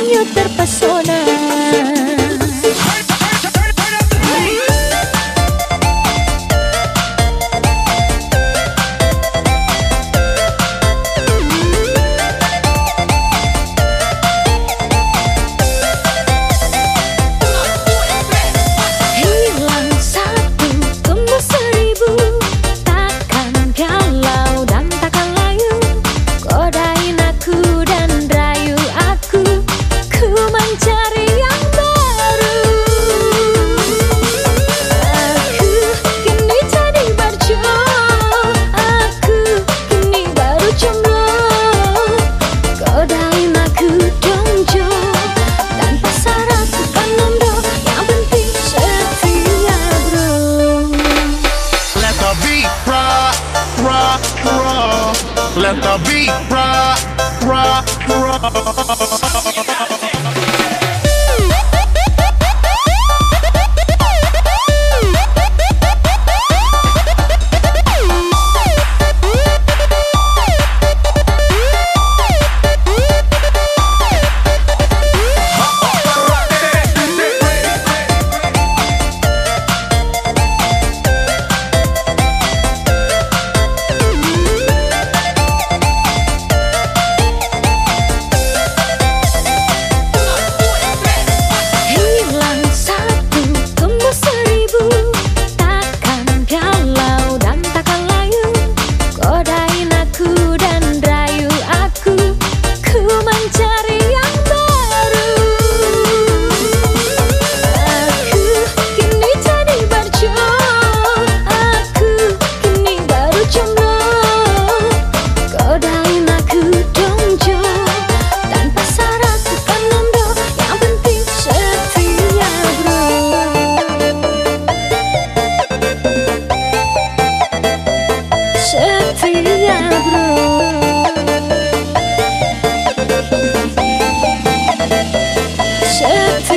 cualquier persona Let the beat rock, rock, rock. Shut